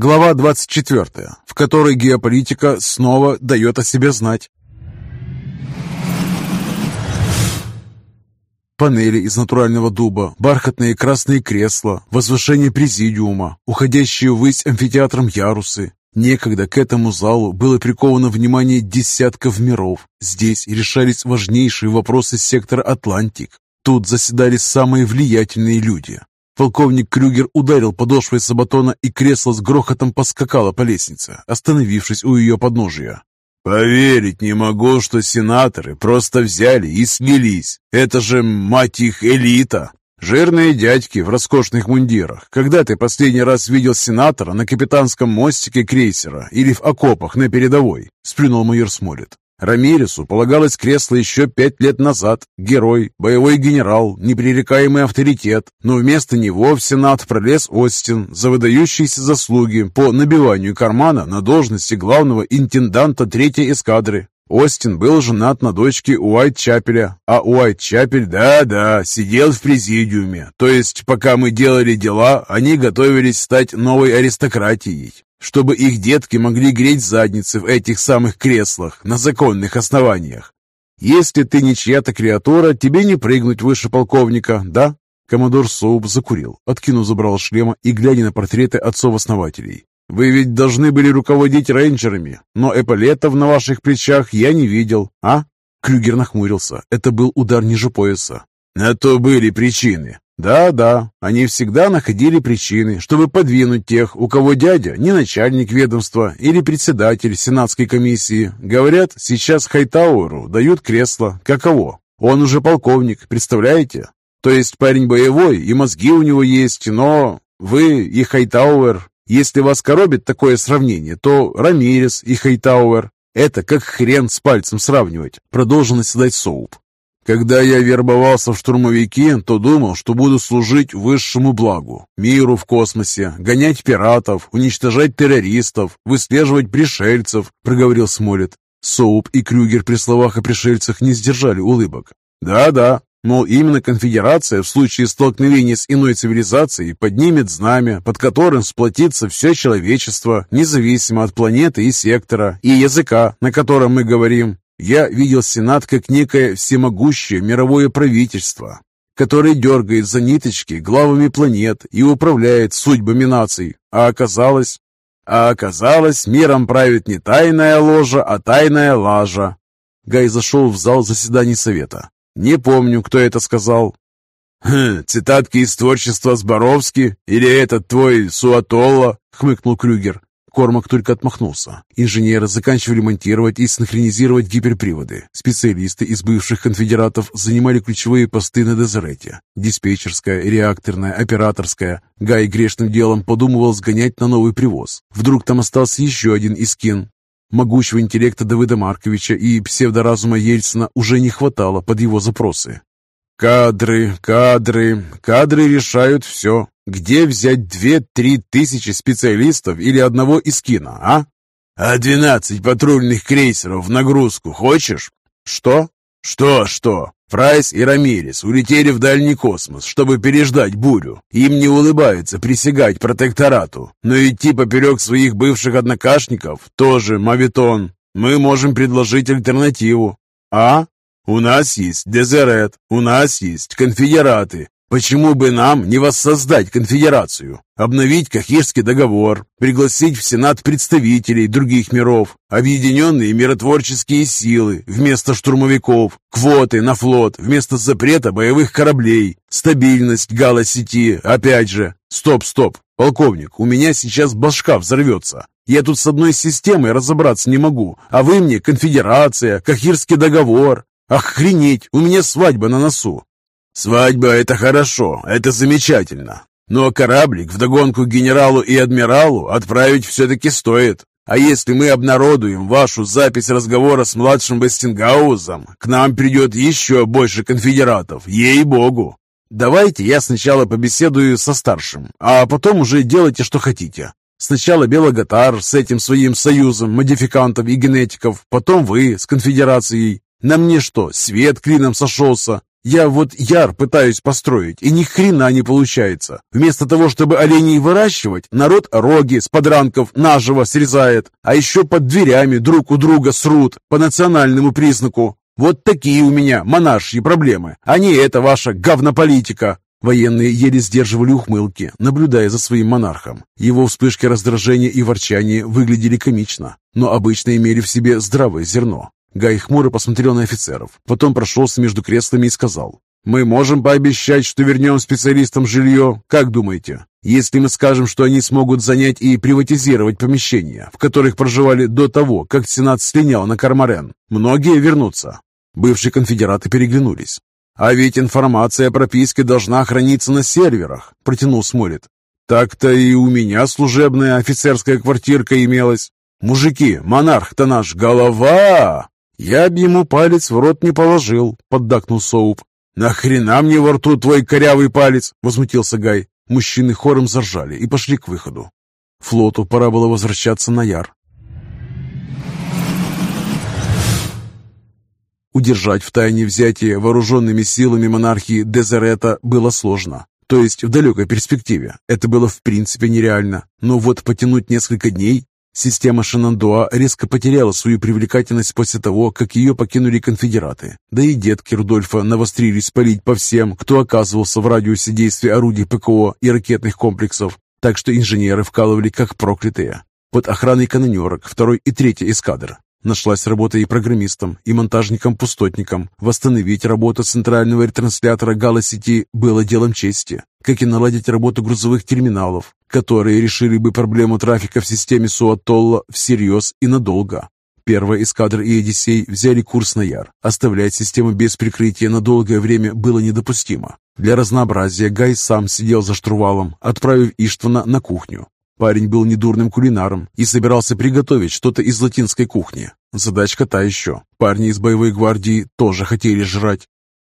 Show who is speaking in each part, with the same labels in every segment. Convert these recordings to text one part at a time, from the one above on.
Speaker 1: Глава 24, в которой геополитика снова дает о себе знать. Панели из натурального дуба, бархатные красные кресла, возвышение президиума, уходящие ввысь амфитеатром ярусы. Некогда к этому залу было приковано внимание десятков миров. Здесь решались важнейшие вопросы сектора Атлантик. Тут заседали самые влиятельные люди. Полковник Крюгер ударил подошвой сабатона, и кресло с грохотом поскакало по лестнице, остановившись у ее подножия.
Speaker 2: «Поверить не могу, что сенаторы просто взяли и слились. Это же, мать их, элита!» Жирные дядьки в роскошных мундирах. Когда ты последний раз видел сенатора на капитанском мостике крейсера или в окопах на передовой? Сплюнул майор Смолет. Рамиресу полагалось кресло еще пять лет назад. Герой, боевой генерал, непререкаемый авторитет. Но вместо него в Сенат пролез Остин за выдающиеся заслуги по набиванию кармана на должности главного интенданта третьей эскадры. Остин был женат на дочке Уайт-Чапеля, а Уайт-Чапель, да-да, сидел в президиуме. То есть, пока мы делали дела, они готовились стать новой аристократией чтобы их детки могли греть задницы в этих самых креслах на законных основаниях. Если ты не чья-то креатура, тебе не прыгнуть выше полковника, да?» Коммодор Соуп закурил, откинув забрал шлема и глядя на портреты отцов-основателей. «Вы ведь должны были руководить рейнджерами, но эполетов на ваших плечах я не видел, а?» Крюгер нахмурился. Это был удар ниже пояса. «На то были причины. Да-да, они всегда находили причины, чтобы подвинуть тех, у кого дядя не начальник ведомства или председатель сенатской комиссии. Говорят, сейчас Хайтауэру дают кресло. Каково? Он уже полковник, представляете? То есть парень боевой, и мозги у него есть, но вы и Хайтауэр... Если вас коробит такое сравнение, то Рамирес и Хайтауэр — это как хрен с пальцем сравнивать, продолжил наседать Соуп. Когда я вербовался в штурмовики, то думал, что буду служить высшему благу, миру в космосе, гонять пиратов, уничтожать террористов, выслеживать пришельцев, проговорил Смолет. Соуп и Крюгер при словах о пришельцах не сдержали улыбок. Да-да, мол, именно конфедерация в случае столкновения с иной цивилизацией поднимет знамя, под которым сплотится все человечество, независимо от планеты и сектора, и языка, на котором мы говорим. Я видел Сенат как некое всемогущее мировое правительство, которое дергает за ниточки главами планет и управляет судьбами наций. А оказалось... А оказалось, миром правит не тайная ложа, а тайная лажа. Гай зашел в зал заседаний совета. Не помню, кто это сказал. «Хм, цитатки из творчества Зборовски? Или этот твой Суатолла?» — хмыкнул Крюгер. Кормак только отмахнулся. Инженеры заканчивали монтировать и синхронизировать гиперприводы. Специалисты из бывших конфедератов занимали ключевые посты на Дезерете. Диспетчерская, реакторная, операторская. Гай грешным делом подумывал сгонять на новый привоз. Вдруг там остался еще один искин. Могучего интеллекта Давыда Марковича и псевдоразума Ельцина уже не хватало под его запросы. Кадры, кадры, кадры решают все. Где взять две-три тысячи специалистов или одного из кино, а? А двенадцать патрульных крейсеров в нагрузку хочешь? Что? Что-что? Прайс и Рамирес улетели в дальний космос, чтобы переждать бурю. Им не улыбается присягать протекторату, но идти поперек своих бывших однокашников тоже мавитон. Мы можем предложить альтернативу. А? У нас есть Дезерет, у нас есть конфедераты. Почему бы нам не воссоздать конфедерацию, обновить Кахирский договор, пригласить в Сенат представителей других миров, объединенные миротворческие силы вместо штурмовиков, квоты на флот вместо запрета боевых кораблей, стабильность гала-сети, опять же. Стоп, стоп, полковник, у меня сейчас башка взорвется. Я тут с одной системой разобраться не могу, а вы мне конфедерация, Кахирский договор. Охренеть, у меня свадьба на носу. Свадьба — это хорошо, это замечательно. Но кораблик вдогонку генералу и адмиралу отправить все-таки стоит. А если мы обнародуем вашу запись разговора с младшим Вестингаузом, к нам придет еще больше конфедератов, ей-богу. Давайте я сначала побеседую со старшим, а потом уже делайте, что хотите. Сначала Белогатар с этим своим союзом модификантов и генетиков, потом вы с конфедерацией. На мне что, свет клином сошелся?
Speaker 1: Я вот яр пытаюсь построить, и ни хрена не получается. Вместо того, чтобы оленей выращивать, народ роги с подранков наживо срезает, а еще под дверями друг у друга срут по национальному признаку. Вот такие у меня монаршьи проблемы, а не эта ваша говнополитика. Военные еле сдерживали ухмылки, наблюдая за своим монархом. Его вспышки раздражения и ворчания выглядели комично, но обычно имели в себе здравое зерно. Гай хмуро посмотрел на офицеров, потом прошелся между креслами и сказал, «Мы можем пообещать, что вернем специалистам жилье. Как думаете? Если мы скажем, что они смогут занять и приватизировать помещения, в которых проживали до того, как Сенат слинял на Кармарен, многие вернутся?» Бывшие конфедераты переглянулись. «А ведь информация о прописке должна храниться на серверах», — протянул Смолет. «Так-то и у меня служебная офицерская квартирка имелась. Мужики, монарх-то наш голова!» «Я б ему палец в рот не положил», — поддакнул Соуп. «Нахрена мне во рту твой корявый палец?» — возмутился Гай. Мужчины хором заржали и пошли к выходу. Флоту пора было возвращаться на Яр. Удержать в тайне взятие вооруженными силами монархии Дезерета было сложно. То есть в далекой перспективе это было в принципе нереально. Но вот потянуть несколько дней Система Шенандуа резко потеряла свою привлекательность после того, как ее покинули конфедераты. Да и детки Рудольфа навострились палить по всем, кто оказывался в радиусе действия орудий ПКО и ракетных комплексов. Так что инженеры вкалывали как проклятые. Под охраной канонерок второй и третий эскадр Нашлась работа и программистам, и монтажникам-пустотникам. Восстановить работу центрального ретранслятора Гала-сети было делом чести, как и наладить работу грузовых терминалов, которые решили бы проблему трафика в системе Суатолла всерьез и надолго. Первая эскадра и Одиссей взяли курс на Яр. Оставлять систему без прикрытия на долгое время было недопустимо. Для разнообразия Гай сам сидел за штурвалом, отправив Иштвана на кухню. Парень был недурным кулинаром и собирался приготовить что-то из латинской кухни. Задачка та еще. Парни из боевой гвардии тоже хотели жрать.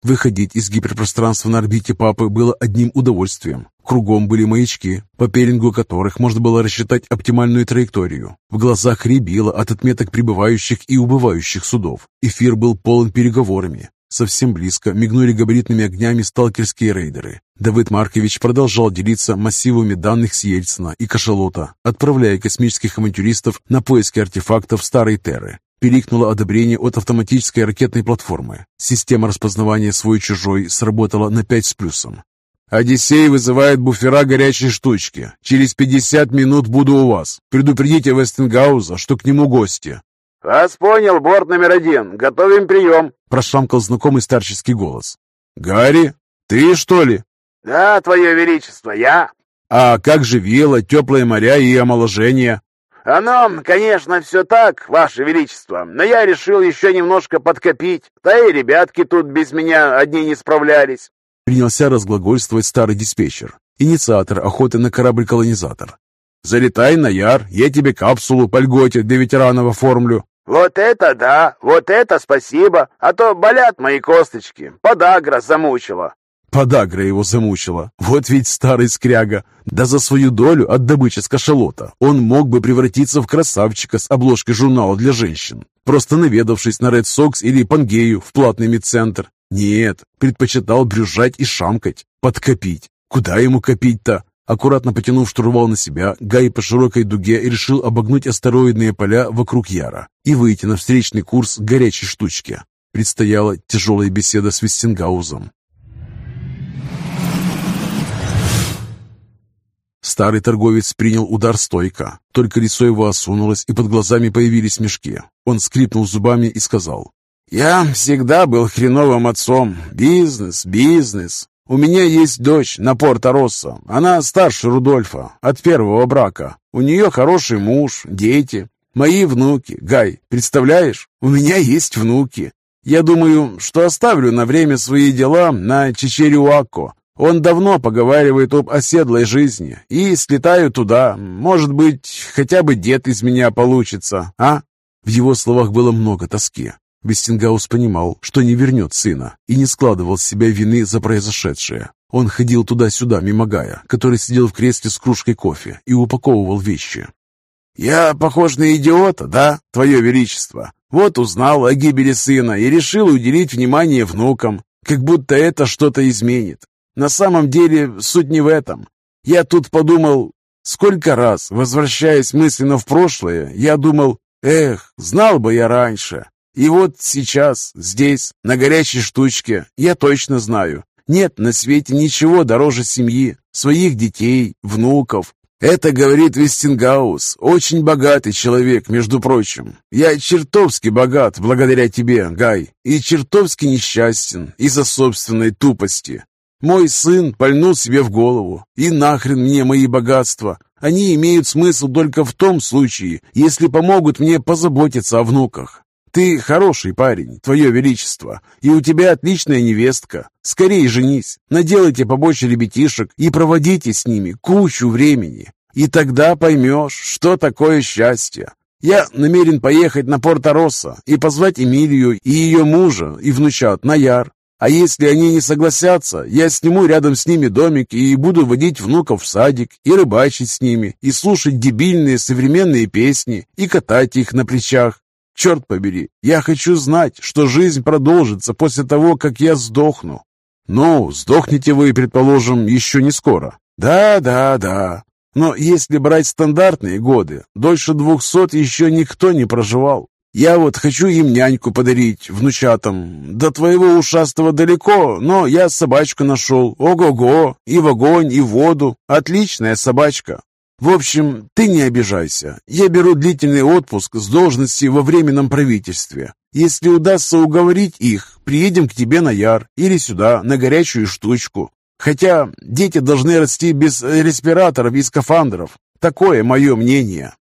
Speaker 1: Выходить из гиперпространства на орбите Папы было одним удовольствием. Кругом были маячки, по пеленгу которых можно было рассчитать оптимальную траекторию. В глазах рябило от отметок прибывающих и убывающих судов. Эфир был полон переговорами. Совсем близко мигнули габаритными огнями сталкерские рейдеры. Давыд Маркович продолжал делиться массивами данных с Ельцина и Кашалота, отправляя космических авантюристов на поиски артефактов Старой Терры. Пиликнуло одобрение от автоматической ракетной платформы. Система распознавания свой-чужой сработала на 5 с плюсом. «Одиссей вызывает буфера горячей штучки. Через 50 минут буду у вас. Предупредите Вестенгауза, что к нему гости».
Speaker 3: «Вас понял, борт номер один. Готовим прием!»
Speaker 1: Прошамкал знакомый старческий голос. «Гарри, ты что ли?»
Speaker 3: «Да, твое величество, я».
Speaker 1: «А как же вилла, теплые моря и омоложение?»
Speaker 3: «Оно, конечно, все так, ваше величество, но я решил еще немножко подкопить. Да и ребятки тут без меня одни не справлялись».
Speaker 1: Принялся разглагольствовать старый диспетчер, инициатор охоты на корабль-колонизатор. «Залетай на Яр, я тебе капсулу по льготе для ветеранов оформлю.
Speaker 3: «Вот это да! Вот это спасибо! А то болят мои косточки! Подагра замучила!»
Speaker 1: Подагра его замучила. Вот ведь старый скряга. Да за свою долю от добычи с кашалота он мог бы превратиться в красавчика с обложкой журнала для женщин, просто наведавшись на Ред Сокс или Пангею в платный медцентр. Нет, предпочитал брюзжать и шамкать, подкопить. Куда ему копить-то? Аккуратно потянув штурвал на себя, Гай по широкой дуге решил обогнуть астероидные поля вокруг Яра и выйти на встречный курс горячей штучки. Предстояла тяжелая беседа с Вестингаузом. Старый торговец принял удар стойко, только лицо его осунулось, и под глазами появились мешки. Он скрипнул зубами и сказал, «Я всегда был хреновым отцом. Бизнес, бизнес. У меня есть дочь на Порто-Россо. Она старше Рудольфа, от первого брака. У нее хороший муж, дети. Мои внуки. Гай, представляешь? У меня есть внуки. Я думаю, что оставлю на время свои дела на Чичериуако. Он давно поговаривает об оседлой жизни. И слетаю туда. Может быть, хотя бы дед из меня получится, а? В его словах было много тоски. Вестингаус понимал, что не вернет сына, и не складывал с себя вины за произошедшее. Он ходил туда-сюда мимо Гая, который сидел в кресле с кружкой кофе и упаковывал вещи. «Я похож на идиота, да, Твое Величество? Вот узнал о гибели сына и решил уделить внимание внукам. как будто это что-то изменит. На самом деле суть не в этом. Я тут подумал, сколько раз, возвращаясь мысленно в прошлое, я думал, эх, знал бы я раньше. И вот сейчас, здесь, на горячей штучке, я точно знаю, нет на свете ничего дороже семьи, своих детей, внуков, это говорит Вестингаус, очень богатый человек, между прочим. Я чертовски богат благодаря тебе, Гай, и чертовски несчастен из-за собственной тупости. Мой сын пальнул себе в голову, и нахрен мне мои богатства. Они имеют смысл только в том случае, если помогут мне позаботиться о внуках. Ты хороший парень, твое величество, и у тебя отличная невестка. Скорее женись, наделайте побольше ребятишек и проводите с ними кучу времени. И тогда поймешь, что такое счастье. Я намерен поехать на Порто-Россо и позвать Эмилию и ее мужа и внучат на Яр. А если они не согласятся, я сниму рядом с ними домик и буду водить внуков в садик, и рыбачить с ними, и слушать дебильные современные песни, и катать их на плечах. Черт побери, я хочу знать, что жизнь продолжится после того, как я сдохну. Ну, сдохнете вы, предположим, еще не скоро. Да, да, да. Но если брать стандартные годы, дольше двухсот еще никто не проживал. Я вот хочу им няньку подарить, внучатам. До твоего ушастого далеко, но я собачку нашел. Ого-го, и в огонь, и в воду. Отличная собачка. В общем, ты не обижайся. Я беру длительный отпуск с должности во временном правительстве. Если удастся уговорить их, приедем к тебе на Яр или сюда, на горячую штучку. Хотя дети должны расти без респираторов и скафандров. Такое мое мнение.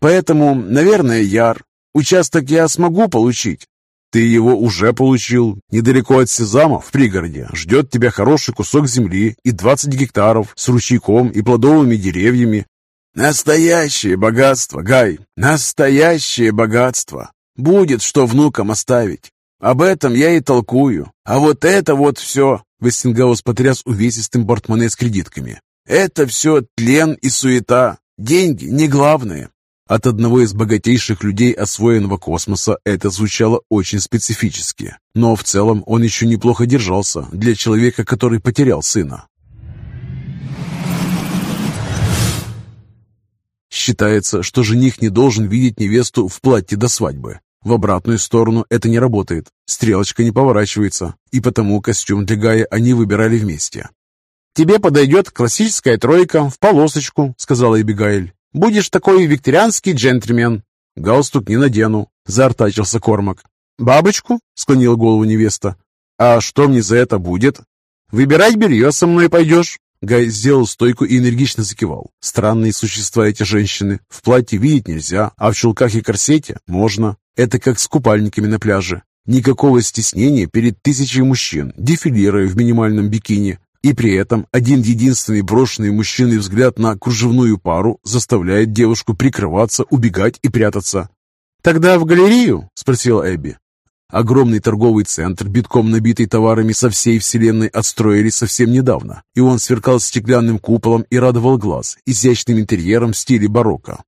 Speaker 1: Поэтому, наверное, Яр. Участок я смогу получить. Ты его уже получил. Недалеко от Сезама, в пригороде, ждет тебя хороший кусок земли и 20 гектаров с ручейком и плодовыми деревьями. Настоящее богатство, Гай, настоящее богатство. Будет что внукам оставить. Об этом я и толкую. А вот это вот все... Вестингаус потряс увесистым портмоне с кредитками. Это все тлен и суета. Деньги не главное. От одного из богатейших людей освоенного космоса это звучало очень специфически, но в целом он еще неплохо держался для человека, который потерял сына. Считается, что жених не должен видеть невесту в платье до свадьбы. В обратную сторону это не работает, стрелочка не поворачивается, и потому костюм для Гая они выбирали вместе. «Тебе подойдет классическая тройка в полосочку», — сказала Эбигайль. Будешь такой викторианский джентльмен. Галстук не надену, заортачился Кормак. Бабочку? Склонила голову невеста. А что мне за это будет? Выбирать белье со мной пойдешь. Гай сделал стойку и энергично закивал. Странные существа эти женщины. В платье видеть нельзя, а в чулках и корсете можно. Это как с купальниками на пляже. Никакого стеснения перед тысячей мужчин, дефилируя в минимальном бикини. И при этом один единственный брошенный мужчиной взгляд на кружевную пару заставляет девушку прикрываться, убегать и прятаться. «Тогда в галерею?» – спросила Эбби. Огромный торговый центр, битком набитый товарами со всей вселенной, отстроили совсем недавно, и он сверкал стеклянным куполом и радовал глаз изящным интерьером в стиле барокко.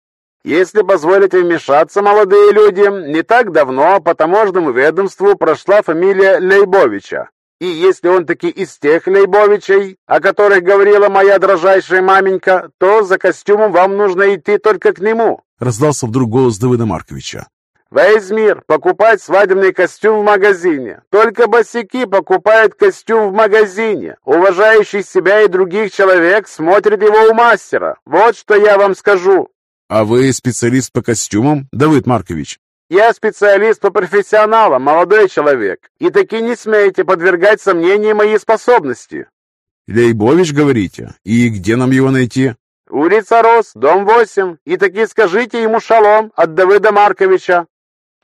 Speaker 3: «Если позволите вмешаться, молодые люди, не так давно по таможенному ведомству прошла фамилия Лейбовича. И если он таки из тех Лейбовичей, о которых говорила моя дрожайшая маменька, то за костюмом вам нужно идти только к нему.
Speaker 1: Раздался вдруг голос Давыда Марковича.
Speaker 3: Весь мир покупает свадебный костюм в магазине. Только босики покупают костюм в магазине. Уважающий себя и других человек смотрит его у мастера. Вот что я вам скажу.
Speaker 1: А вы специалист по костюмам, Давыд Маркович?
Speaker 3: Я специалист по профессионалам, молодой человек, и таки не смейте подвергать сомнению мои способности.
Speaker 1: Лейбович, говорите? И где нам его найти?
Speaker 3: Улица Рос, дом 8, и таки скажите ему шалом от Давыда Марковича.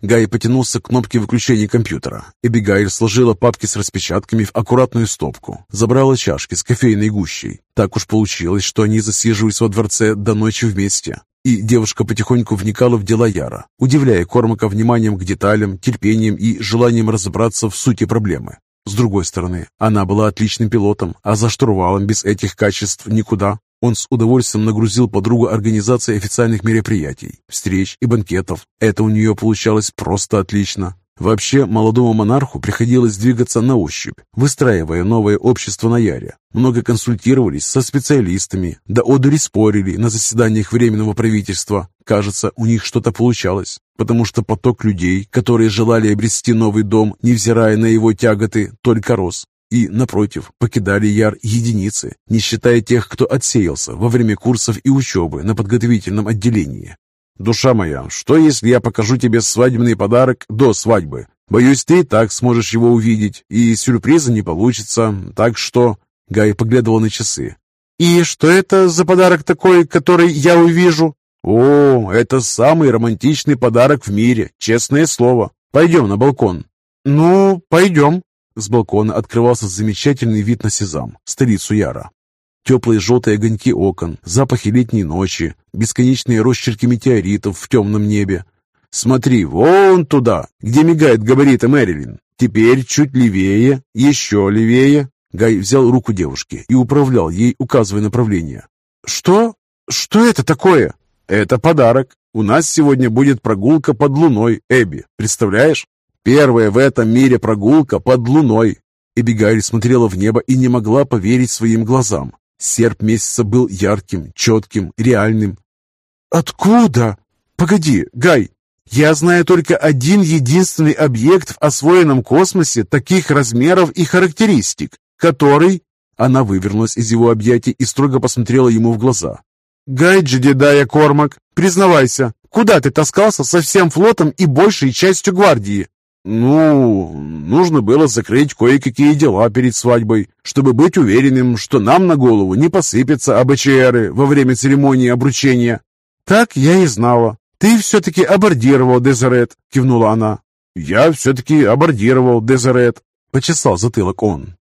Speaker 1: Гай потянулся к кнопке выключения компьютера. Эбигайль сложила папки с распечатками в аккуратную стопку, забрала чашки с кофейной гущей. Так уж получилось, что они засиживались во дворце до ночи вместе. И девушка потихоньку вникала в дела Яра, удивляя Кормака вниманием к деталям, терпением и желанием разобраться в сути проблемы. С другой стороны, она была отличным пилотом, а за штурвалом без этих качеств никуда. Он с удовольствием нагрузил подругу организацией официальных мероприятий, встреч и банкетов. Это у нее получалось просто отлично. Вообще, молодому монарху приходилось двигаться на ощупь, выстраивая новое общество на Яре. Много консультировались со специалистами, да одури спорили на заседаниях Временного правительства. Кажется, у них что-то получалось, потому что поток людей, которые желали обрести новый дом, невзирая на его тяготы, только рос. И, напротив, покидали Яр единицы, не считая тех, кто отсеялся во время курсов и учебы на подготовительном отделении. «Душа моя, что если я покажу тебе свадебный подарок до свадьбы? Боюсь, ты так сможешь его увидеть, и сюрприза не получится, так что...» Гай поглядывал на часы. «И что это за подарок такой, который я увижу?» «О, это самый романтичный подарок в мире, честное слово. Пойдем на балкон». «Ну, пойдем». С балкона открывался замечательный вид на Сезам, столицу Яра. Теплые желтые огоньки окон, запахи летней ночи, бесконечные росчерки метеоритов в темном небе. «Смотри, вон туда, где мигает габариты Мэрилин. Теперь чуть левее, еще левее». Гай взял руку девушки и управлял ей, указывая направление. «Что? Что это такое?» «Это подарок. У нас сегодня будет прогулка под луной, Эбби. Представляешь? Первая в этом мире прогулка под луной». Эбигайль смотрела в небо и не могла поверить своим глазам. Серп месяца был ярким, четким, реальным. «Откуда? Погоди, Гай, я знаю только один единственный объект в освоенном космосе таких размеров и характеристик, который...» Она вывернулась из его объятий и строго посмотрела ему в глаза. «Гай Джедидая Кормак, признавайся, куда ты таскался со всем флотом и большей частью гвардии?» «Ну, нужно было закрыть кое-какие дела перед свадьбой, чтобы быть уверенным, что нам на голову не посыпятся АБЧРы во время церемонии обручения». «Так я и знала. Ты все-таки абордировал, Дезерет», — кивнула она. «Я все-таки абордировал, Дезерет», — почесал затылок он.